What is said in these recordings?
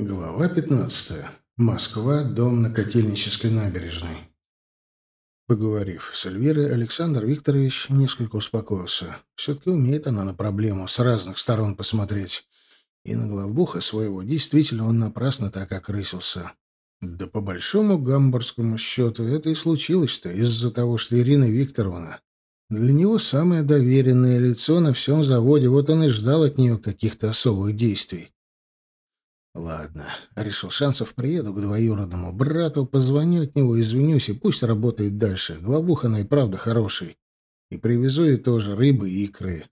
Глава 15. Москва. Дом на Котельнической набережной. Поговорив с Эльвирой, Александр Викторович несколько успокоился. Все-таки умеет она на проблему с разных сторон посмотреть. И на главбуха своего действительно он напрасно так окрысился. Да по большому гамбургскому счету это и случилось-то из-за того, что Ирина Викторовна для него самое доверенное лицо на всем заводе, вот он и ждал от нее каких-то особых действий. Ладно, решил Шансов, приеду к двоюродному брату, позвоню от него, извинюсь, и пусть работает дальше. Главуха она и правда хороший. И привезу ей тоже рыбы и икры.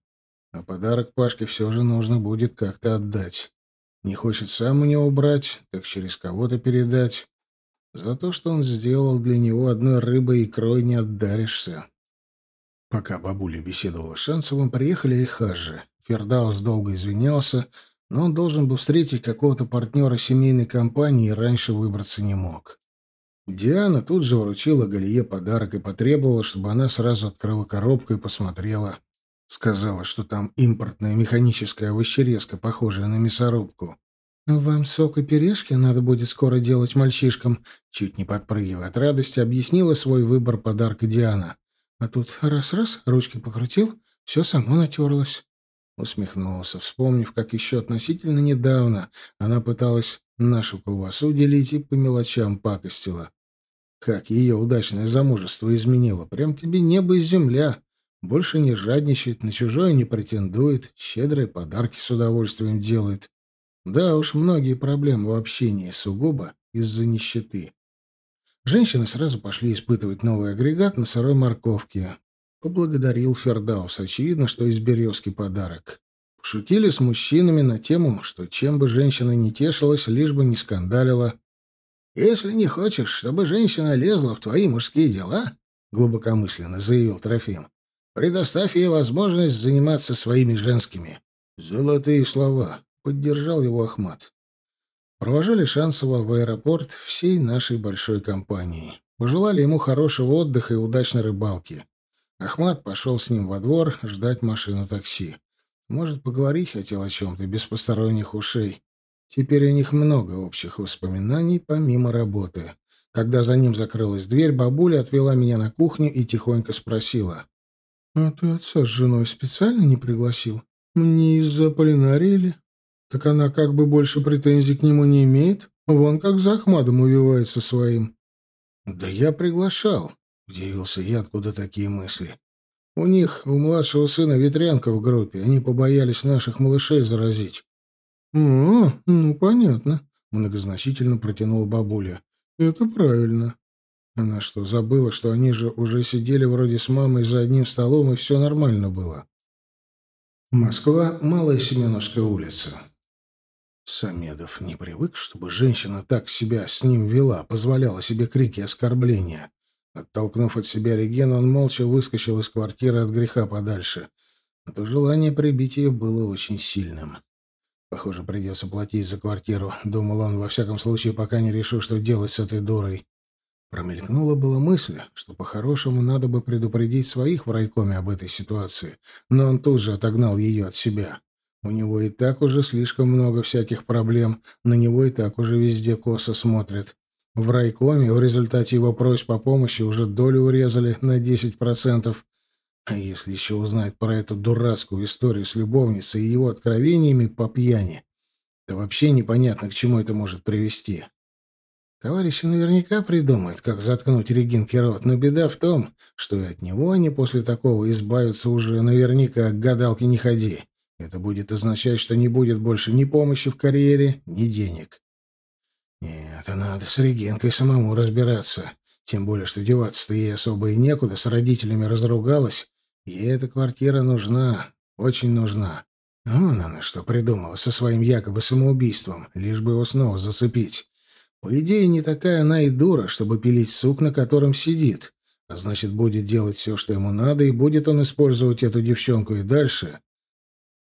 А подарок Пашке все же нужно будет как-то отдать. Не хочет сам у него брать, так через кого-то передать. За то, что он сделал для него одной рыбой и икрой, не отдаришься. Пока бабуля беседовала с Шансовым, приехали и Хаджи. Фердаус долго извинялся, но он должен был встретить какого-то партнера семейной компании и раньше выбраться не мог. Диана тут же вручила Галие подарок и потребовала, чтобы она сразу открыла коробку и посмотрела. Сказала, что там импортная механическая овощерезка, похожая на мясорубку. «Вам сок и пюрешки надо будет скоро делать мальчишкам», чуть не подпрыгивая от радости, объяснила свой выбор подарка Диана. «А тут раз-раз, ручки покрутил, все само натерлось». Усмехнулся, вспомнив, как еще относительно недавно она пыталась нашу колбасу делить и по мелочам пакостила. Как ее удачное замужество изменило. Прям тебе небо и земля. Больше не жадничает, на чужое не претендует, щедрые подарки с удовольствием делает. Да уж, многие проблемы в общении сугубо из-за нищеты. Женщины сразу пошли испытывать новый агрегат на сырой морковке. Поблагодарил Фердаус. Очевидно, что из березки подарок. Шутили с мужчинами на тему, что чем бы женщина не тешилась, лишь бы не скандалила. «Если не хочешь, чтобы женщина лезла в твои мужские дела», — глубокомысленно заявил Трофим, — «предоставь ей возможность заниматься своими женскими». «Золотые слова», — поддержал его Ахмат. Провожали Шансова в аэропорт всей нашей большой компании. Пожелали ему хорошего отдыха и удачной рыбалки. Ахмат пошел с ним во двор ждать машину такси. Может, поговорить хотел о чем-то, без посторонних ушей. Теперь у них много общих воспоминаний, помимо работы. Когда за ним закрылась дверь, бабуля отвела меня на кухню и тихонько спросила. «А ты отца с женой специально не пригласил? Мне из-за полинарии ли? Так она как бы больше претензий к нему не имеет. Вон как за Ахмадом увивается своим». «Да я приглашал», Удивился я, откуда такие мысли. У них, у младшего сына ветрянка в группе. Они побоялись наших малышей заразить. «О, ну, понятно», — многозначительно протянула бабуля. «Это правильно». Она что, забыла, что они же уже сидели вроде с мамой за одним столом, и все нормально было? Москва, Малая Семеновская улица. Самедов не привык, чтобы женщина так себя с ним вела, позволяла себе крики оскорбления. Оттолкнув от себя Регену, он молча выскочил из квартиры от греха подальше. А то желание прибить ее было очень сильным. Похоже, придется платить за квартиру, думал он, во всяком случае, пока не решу, что делать с этой дурой. Промелькнула была мысль, что по-хорошему надо бы предупредить своих в райкоме об этой ситуации, но он тут же отогнал ее от себя. У него и так уже слишком много всяких проблем, на него и так уже везде косо смотрят. В райкоме в результате его просьб о помощи уже долю урезали на 10%. А если еще узнать про эту дурацкую историю с любовницей и его откровениями по пьяни, то вообще непонятно, к чему это может привести. Товарищи наверняка придумают, как заткнуть Регинке рот, но беда в том, что и от него они после такого избавятся уже наверняка к гадалке не ходи. Это будет означать, что не будет больше ни помощи в карьере, ни денег. Нет, а надо с Регенкой самому разбираться. Тем более, что деваться-то ей особо и некуда, с родителями разругалась. Ей эта квартира нужна, очень нужна. Вон она что придумала со своим якобы самоубийством, лишь бы его снова зацепить. По идее, не такая она и дура, чтобы пилить сук, на котором сидит. А значит, будет делать все, что ему надо, и будет он использовать эту девчонку и дальше.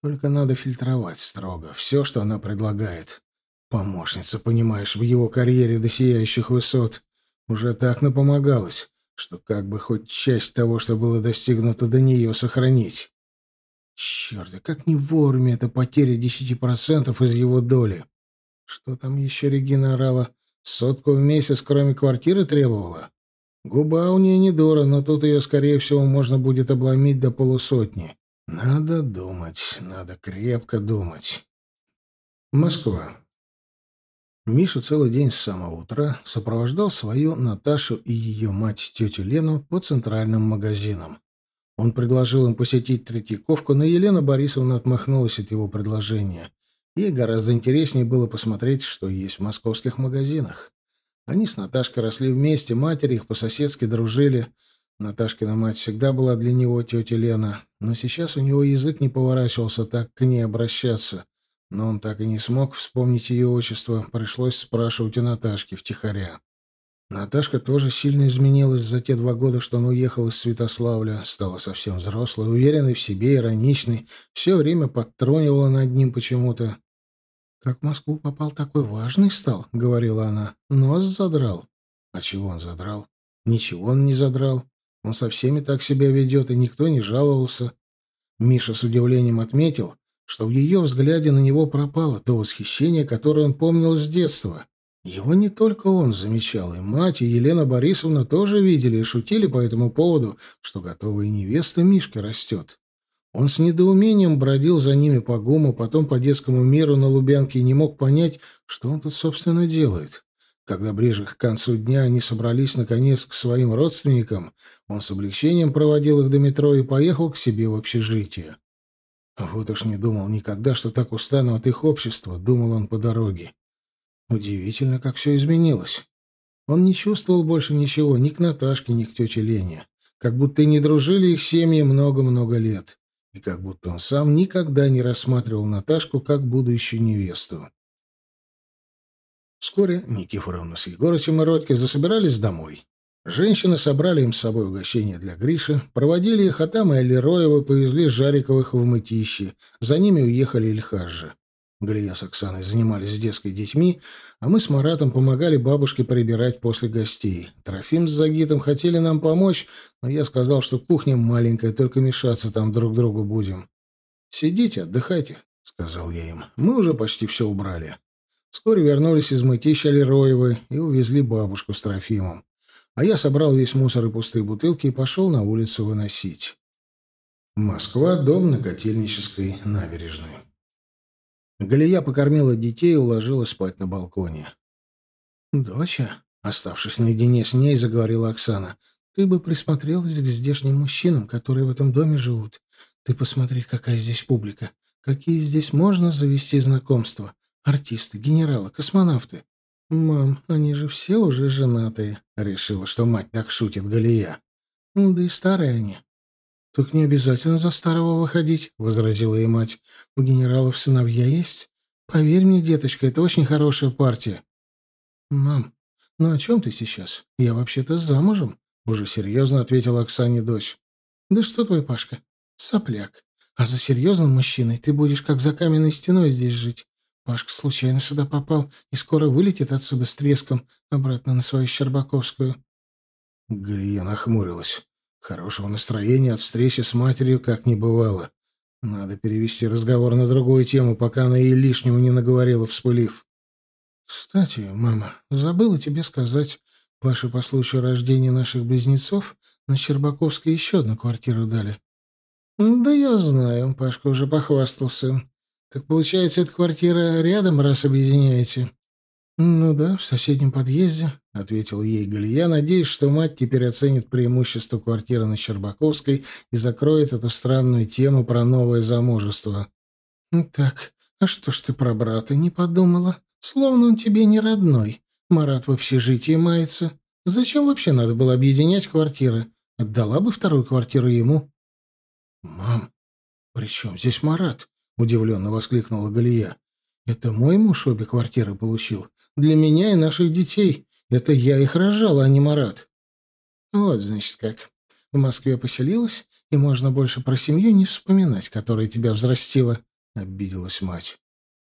Только надо фильтровать строго все, что она предлагает. Помощница, понимаешь, в его карьере до сияющих высот уже так напомогалась, что как бы хоть часть того, что было достигнуто до нее, сохранить. Черт, а как не вовремя эта потеря десяти процентов из его доли. Что там еще Регина орала? Сотку в месяц, кроме квартиры, требовала? Губа у нее не дура, но тут ее, скорее всего, можно будет обломить до полусотни. Надо думать, надо крепко думать. Москва. Миша целый день с самого утра сопровождал свою Наташу и ее мать, тетю Лену, по центральным магазинам. Он предложил им посетить Третьяковку, но Елена Борисовна отмахнулась от его предложения. Ей гораздо интереснее было посмотреть, что есть в московских магазинах. Они с Наташкой росли вместе, матери их по-соседски дружили. Наташкина мать всегда была для него тетя Лена, но сейчас у него язык не поворачивался так к ней обращаться. Но он так и не смог вспомнить ее отчество, пришлось спрашивать у Наташки втихаря. Наташка тоже сильно изменилась за те два года, что она уехала из Святославля, стала совсем взрослой, уверенной в себе, ироничной, все время подтрунивала над ним почему-то. «Как в Москву попал, такой важный стал», — говорила она. «Нос задрал». «А чего он задрал?» «Ничего он не задрал. Он со всеми так себя ведет, и никто не жаловался». Миша с удивлением отметил, что в ее взгляде на него пропало то восхищение, которое он помнил с детства. Его не только он замечал, и мать, и Елена Борисовна тоже видели и шутили по этому поводу, что готовая невеста Мишки растет. Он с недоумением бродил за ними по гуму, потом по детскому миру на Лубянке и не мог понять, что он тут, собственно, делает. Когда ближе к концу дня они собрались, наконец, к своим родственникам, он с облегчением проводил их до метро и поехал к себе в общежитие. Вот уж не думал никогда, что так устану от их общества, думал он по дороге. Удивительно, как все изменилось. Он не чувствовал больше ничего ни к Наташке, ни к тете Лене. Как будто и не дружили их семьи много-много лет. И как будто он сам никогда не рассматривал Наташку как будущую невесту. Вскоре Никифоровна с Егорычем и Родькой засобирались домой. Женщины собрали им с собой угощение для Гриши, проводили их, а там и Алироева повезли Жариковых в мытищи. За ними уехали Ильхажи. Галия с Оксаной занимались детской детьми, а мы с Маратом помогали бабушке прибирать после гостей. Трофим с Загитом хотели нам помочь, но я сказал, что кухня маленькая, только мешаться там друг другу будем. «Сидите, отдыхайте», — сказал я им. «Мы уже почти все убрали». Вскоре вернулись из мытища Лероевы и увезли бабушку с Трофимом а я собрал весь мусор и пустые бутылки и пошел на улицу выносить. Москва, дом на Котельнической набережной. Галия покормила детей и уложила спать на балконе. «Доча», оставшись наедине с ней, заговорила Оксана, «ты бы присмотрелась к здешним мужчинам, которые в этом доме живут. Ты посмотри, какая здесь публика, какие здесь можно завести знакомства. Артисты, генералы, космонавты. «Мам, они же все уже женатые», — решила, что мать так шутит Галия. «Да и старые они». «Только не обязательно за старого выходить», — возразила ей мать. «У генералов сыновья есть? Поверь мне, деточка, это очень хорошая партия». «Мам, ну о чем ты сейчас? Я вообще-то замужем», — уже серьезно ответила Оксане дочь. «Да что твой Пашка? Сопляк. А за серьезным мужчиной ты будешь как за каменной стеной здесь жить. Пашка случайно сюда попал и скоро вылетит отсюда с треском обратно на свою Щербаковскую. Галия нахмурилась. Хорошего настроения от встречи с матерью как не бывало. Надо перевести разговор на другую тему, пока она ей лишнего не наговорила, вспылив. «Кстати, мама, забыла тебе сказать, Паше по случаю рождения наших близнецов на Щербаковской еще одну квартиру дали». «Да я знаю», — Пашка уже похвастался. Так получается, эта квартира рядом, раз объединяете? Ну да, в соседнем подъезде, ответил ей Галия, надеясь, что мать теперь оценит преимущество квартиры на Щербаковской и закроет эту странную тему про новое замужество. Так, а что ж ты про брата не подумала? Словно он тебе не родной. Марат в общежитии мается. Зачем вообще надо было объединять квартиры? Отдала бы вторую квартиру ему. Мам, при чем здесь Марат? Удивленно воскликнула Галия. Это мой муж обе квартиры получил. Для меня и наших детей. Это я их рожала, а не Марат. Вот, значит, как. В Москве поселилась, и можно больше про семью не вспоминать, которая тебя взрастила, — обиделась мать.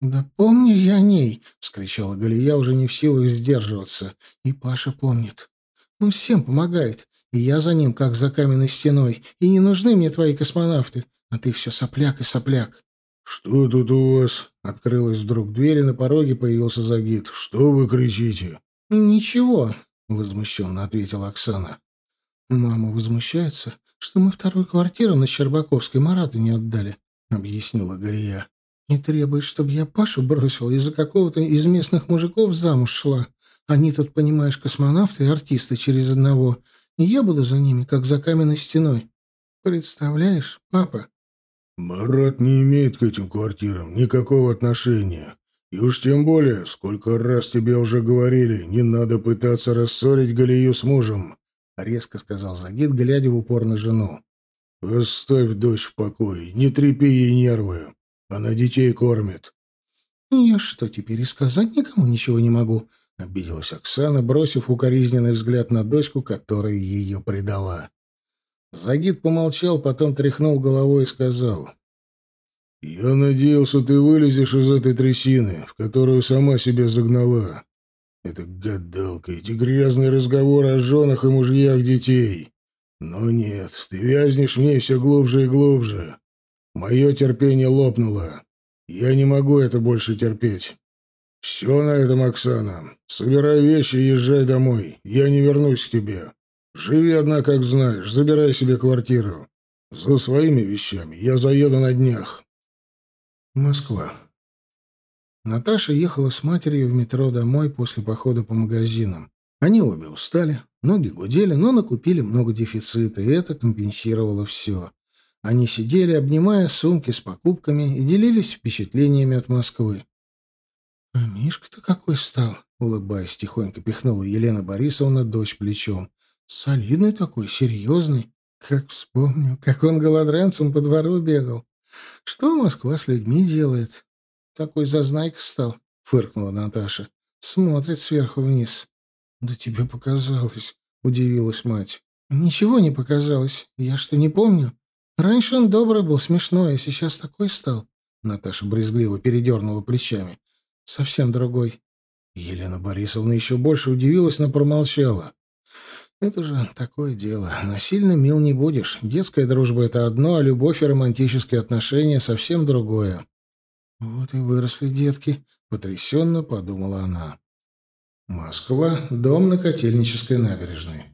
«Да помню я о ней!» — вскричала Галия, уже не в силах сдерживаться. «И Паша помнит. Он всем помогает, и я за ним, как за каменной стеной, и не нужны мне твои космонавты, а ты все сопляк и сопляк. «Что тут у вас?» — открылась вдруг дверь, и на пороге появился Загид. «Что вы кричите?» «Ничего», — возмущенно ответила Оксана. «Мама возмущается, что мы вторую квартиру на Щербаковской Марату не отдали», — объяснила Гория. «И требует, чтобы я Пашу бросила из-за какого-то из местных мужиков замуж шла. Они тут, понимаешь, космонавты и артисты через одного, и я буду за ними, как за каменной стеной. Представляешь, папа?» «Марат не имеет к этим квартирам никакого отношения. И уж тем более, сколько раз тебе уже говорили, не надо пытаться рассорить Галию с мужем», — резко сказал Загид, глядя в упор на жену. «Оставь дочь в покое, не трепи ей нервы. Она детей кормит». «Я что, теперь и сказать никому ничего не могу?» — обиделась Оксана, бросив укоризненный взгляд на дочку, которая ее предала. Загид помолчал, потом тряхнул головой и сказал. «Я надеялся, ты вылезешь из этой трясины, в которую сама себя загнала. Это гадалка, эти грязные разговоры о женах и мужьях детей. Но нет, ты вязнешь в ней все глубже и глубже. Мое терпение лопнуло. Я не могу это больше терпеть. Все на этом, Оксана. Собирай вещи и езжай домой. Я не вернусь к тебе. Живи одна, как знаешь, забирай себе квартиру. За своими вещами я заеду на днях. Москва. Наташа ехала с матерью в метро домой после похода по магазинам. Они обе устали, ноги гудели, но накупили много дефицита, и это компенсировало все. Они сидели, обнимая сумки с покупками, и делились впечатлениями от Москвы. «А Мишка-то какой стал?» — улыбаясь, тихонько пихнула Елена Борисовна дочь плечом. «Солидный такой, серьезный. Как вспомню, как он голодранцем по двору бегал. Что Москва с людьми делает? Такой зазнайка стал, фыркнула Наташа. Смотрит сверху вниз. Да тебе показалось, удивилась мать. Ничего не показалось. Я что, не помню? Раньше он добрый был, смешной, а сейчас такой стал. Наташа брезгливо передернула плечами. Совсем другой. Елена Борисовна еще больше удивилась, но промолчала. Это же такое дело. Насильно мил не будешь. Детская дружба — это одно, а любовь и романтические отношения — совсем другое. Вот и выросли детки, — потрясенно подумала она. Москва, дом на Котельнической набережной.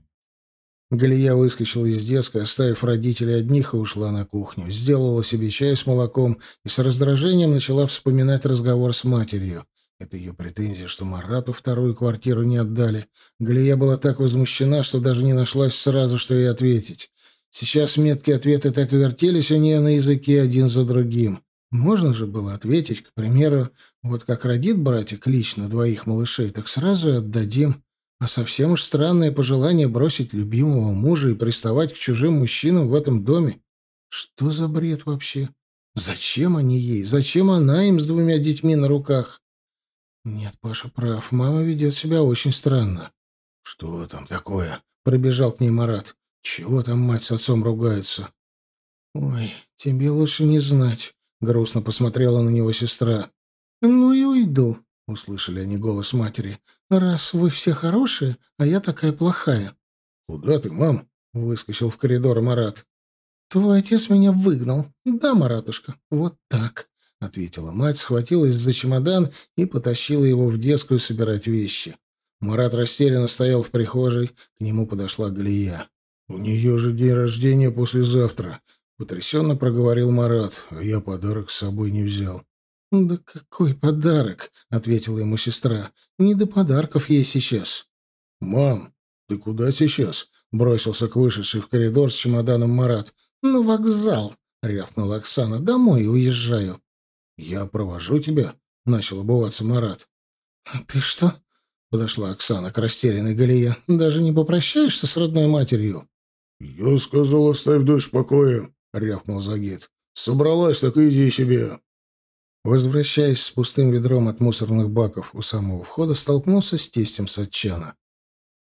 Галия выскочила из детской, оставив родителей одних, и ушла на кухню. Сделала себе чай с молоком и с раздражением начала вспоминать разговор с матерью. Это ее претензия, что Марату вторую квартиру не отдали. Галия была так возмущена, что даже не нашлась сразу, что ей ответить. Сейчас меткие ответы так и вертелись у нее на языке один за другим. Можно же было ответить, к примеру, вот как родит братик лично двоих малышей, так сразу и отдадим. А совсем уж странное пожелание бросить любимого мужа и приставать к чужим мужчинам в этом доме. Что за бред вообще? Зачем они ей? Зачем она им с двумя детьми на руках? Нет, Паша прав. Мама ведет себя очень странно. Что там такое? Пробежал к ней Марат. Чего там мать с отцом ругаются? Ой, тебе лучше не знать. Грустно посмотрела на него сестра. Ну и уйду, услышали они голос матери. Раз вы все хорошие, а я такая плохая. Куда ты, мам? Выскочил в коридор Марат. Твой отец меня выгнал. Да, Маратушка, вот так ответила мать, схватилась за чемодан и потащила его в детскую собирать вещи. Марат растерянно стоял в прихожей, к нему подошла Галия. «У нее же день рождения послезавтра», — потрясенно проговорил Марат, а я подарок с собой не взял. «Да какой подарок?» — ответила ему сестра. «Не до подарков ей сейчас». «Мам, ты куда сейчас?» — бросился к вышедшей в коридор с чемоданом Марат. «На вокзал», — рявкнула Оксана. «Домой уезжаю». «Я провожу тебя», — начал обуваться Марат. «А «Ты что?» — подошла Оксана к растерянной Галия. «Даже не попрощаешься с родной матерью?» «Я сказал, оставь дочь в покое», — рявкнул Загид. «Собралась, так иди себе». Возвращаясь с пустым ведром от мусорных баков у самого входа, столкнулся с тестем Сатчана.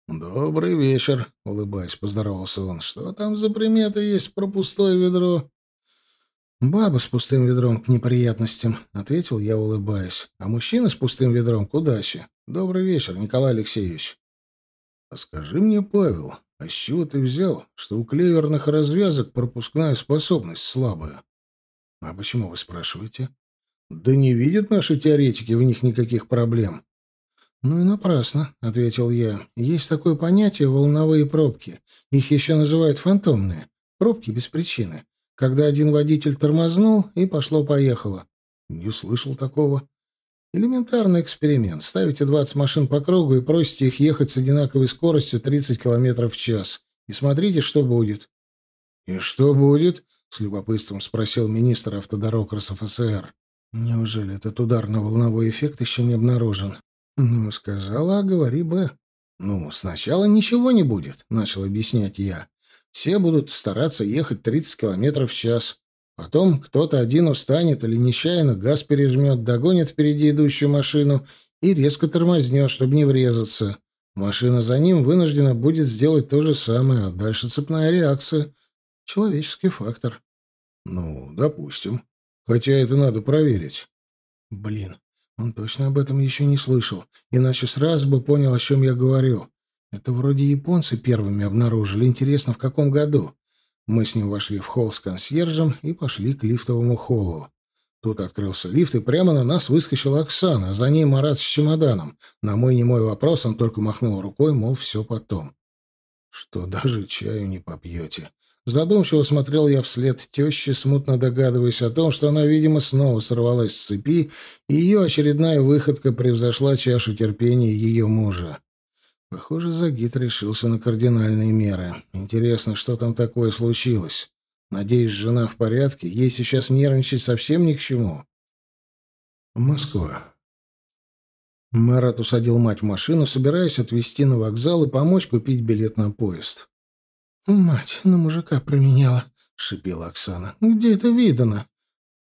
«Добрый вечер», — улыбаясь, поздоровался он. «Что там за примета есть про пустое ведро?» «Баба с пустым ведром к неприятностям», — ответил я, улыбаясь. «А мужчина с пустым ведром к удаче. Добрый вечер, Николай Алексеевич». «А скажи мне, Павел, а с чего ты взял, что у клеверных развязок пропускная способность слабая?» А почему вы спрашиваете? Да не видят наши теоретики в них никаких проблем. Ну и напрасно, ответил я. Есть такое понятие волновые пробки. Их еще называют фантомные. Пробки без причины. Когда один водитель тормознул, и пошло-поехало. Не слышал такого. Элементарный эксперимент. Ставите 20 машин по кругу и просите их ехать с одинаковой скоростью 30 км в час. И смотрите, что будет. «И что будет?» — с любопытством спросил министр автодорог РСФСР. «Неужели этот ударно-волновой эффект еще не обнаружен?» «Ну, сказала, а говори бы». «Ну, сначала ничего не будет», — начал объяснять я. «Все будут стараться ехать 30 км в час. Потом кто-то один устанет или нечаянно газ пережмет, догонит впереди идущую машину и резко тормознет, чтобы не врезаться. Машина за ним вынуждена будет сделать то же самое, а дальше цепная реакция. Человеческий фактор. Ну, допустим. Хотя это надо проверить. Блин, он точно об этом еще не слышал, иначе сразу бы понял, о чем я говорю. Это вроде японцы первыми обнаружили. Интересно, в каком году? Мы с ним вошли в холл с консьержем и пошли к лифтовому холлу. Тут открылся лифт, и прямо на нас выскочила Оксана, а за ней Марат с чемоданом. На мой немой вопрос он только махнул рукой, мол, все потом. Что даже чаю не попьете. Задумчиво смотрел я вслед тещи, смутно догадываясь о том, что она, видимо, снова сорвалась с цепи, и ее очередная выходка превзошла чашу терпения ее мужа. Похоже, Загид решился на кардинальные меры. Интересно, что там такое случилось? Надеюсь, жена в порядке? Ей сейчас нервничать совсем ни к чему. Москва. Марат усадил мать в машину, собираясь отвезти на вокзал и помочь купить билет на поезд. «Мать на мужика променяла», — шипела Оксана. «Где это видано?»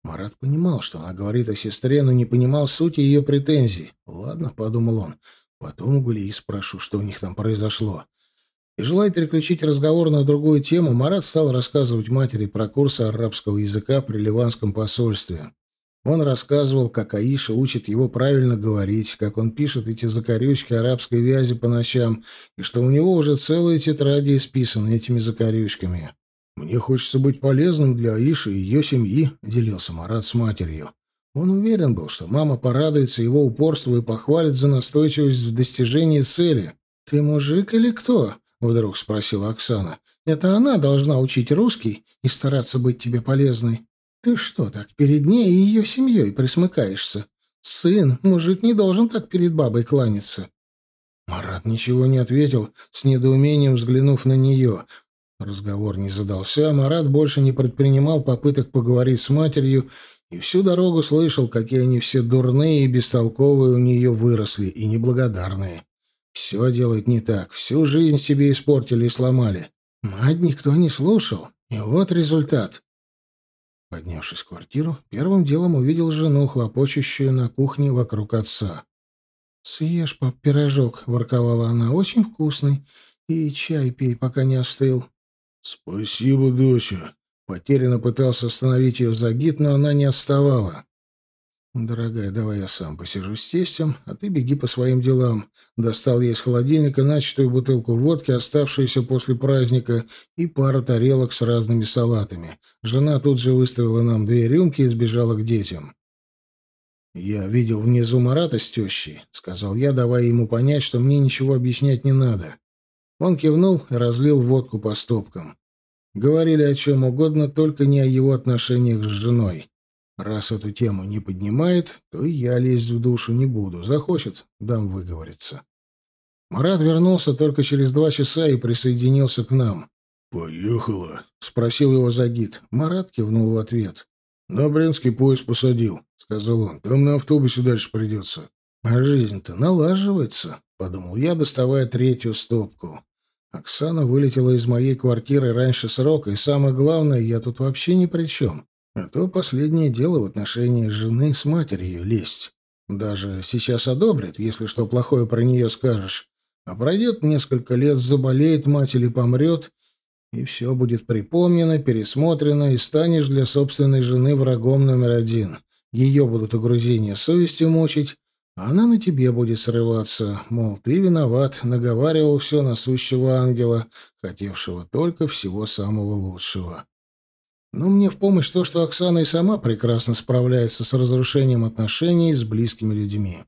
Марат понимал, что она говорит о сестре, но не понимал сути ее претензий. «Ладно», — подумал он, Потом у Гулии спрошу, что у них там произошло. И желая переключить разговор на другую тему, Марат стал рассказывать матери про курсы арабского языка при ливанском посольстве. Он рассказывал, как Аиша учит его правильно говорить, как он пишет эти закорючки арабской вязи по ночам, и что у него уже целые тетради исписаны этими закорючками. «Мне хочется быть полезным для Аиши и ее семьи», — делился Марат с матерью. Он уверен был, что мама порадуется его упорству и похвалит за настойчивость в достижении цели. «Ты мужик или кто?» — вдруг спросила Оксана. «Это она должна учить русский и стараться быть тебе полезной. Ты что так перед ней и ее семьей присмыкаешься? Сын, мужик не должен так перед бабой кланяться». Марат ничего не ответил, с недоумением взглянув на нее. Разговор не задался, Марат больше не предпринимал попыток поговорить с матерью и всю дорогу слышал, какие они все дурные и бестолковые у нее выросли, и неблагодарные. Все делают не так, всю жизнь себе испортили и сломали. Мать никто не слушал, и вот результат. Поднявшись в квартиру, первым делом увидел жену, хлопочущую на кухне вокруг отца. «Съешь, пап, пирожок», — ворковала она, — «очень вкусный. И чай пей, пока не остыл». «Спасибо, доча», Потерянно пытался остановить ее загид, но она не отставала. «Дорогая, давай я сам посижу с тестем, а ты беги по своим делам». Достал ей из холодильника начатую бутылку водки, оставшуюся после праздника, и пару тарелок с разными салатами. Жена тут же выставила нам две рюмки и сбежала к детям. «Я видел внизу Марата с тещей», — сказал я, давая ему понять, что мне ничего объяснять не надо. Он кивнул и разлил водку по стопкам. Говорили о чем угодно, только не о его отношениях с женой. Раз эту тему не поднимает, то и я лезть в душу не буду. Захочет, дам выговориться. Марат вернулся только через два часа и присоединился к нам. «Поехала?» — спросил его Загид. Марат кивнул в ответ. «На Брянский поезд посадил», — сказал он. «Там на автобусе дальше придется». «А жизнь-то налаживается», — подумал я, доставая третью стопку. Оксана вылетела из моей квартиры раньше срока, и самое главное, я тут вообще ни при чем. А то последнее дело в отношении жены с матерью лезть. Даже сейчас одобрят, если что плохое про нее скажешь. А пройдет несколько лет, заболеет мать или помрет, и все будет припомнено, пересмотрено, и станешь для собственной жены врагом номер один. Ее будут угрызения совести мучить, она на тебе будет срываться, мол, ты виноват, наговаривал все на ангела, хотевшего только всего самого лучшего. Но мне в помощь то, что Оксана и сама прекрасно справляется с разрушением отношений с близкими людьми.